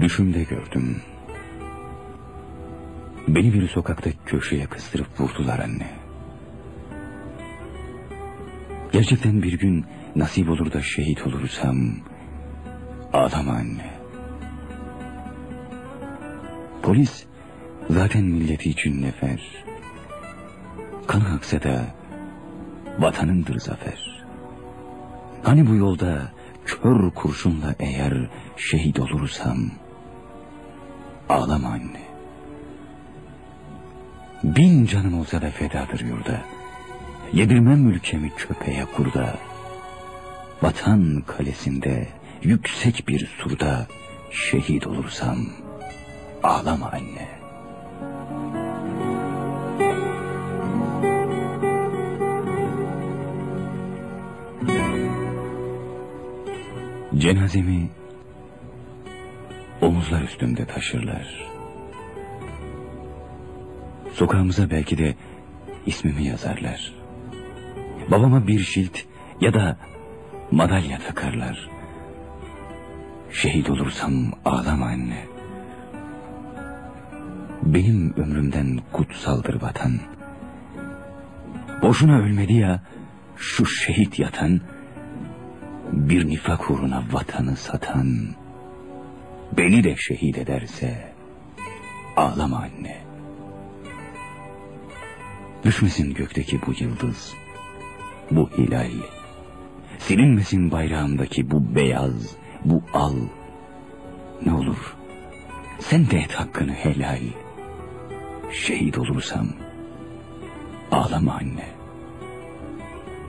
Düşümde gördüm. Beni bir sokakta köşeye kıstırıp vurdular anne. Gerçekten bir gün nasip olur da şehit olursam... Ağlama anne. Polis zaten milleti için nefer. Kanı aksa da vatanındır zafer. Hani bu yolda kör kurşunla eğer şehit olursam... Ağlama anne. Bin canım olsa da fedadır yurda. Yedirmem ülkemi köpeğe kurda. Vatan kalesinde yüksek bir surda şehit olursam ağlama anne. Cenazemi omuzlar üstünde taşırlar. Sokağımıza belki de ismimi yazarlar. Babama bir şilt ya da madalya takarlar. Şehit olursam ağlama anne. Benim ömrümden kutsaldır vatan. Boşuna ölmedi ya şu şehit yatan. Bir nifak uğruna vatanı satan. Beni de şehit ederse ağlama anne. Düşmesin gökteki bu yıldız, bu hilal. Silinmesin bayrağımdaki bu beyaz, bu al. Ne olur, sen de et hakkını helal. Şehit olursam, ağlama anne.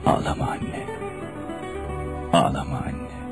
Ağlama anne. Ağlama anne.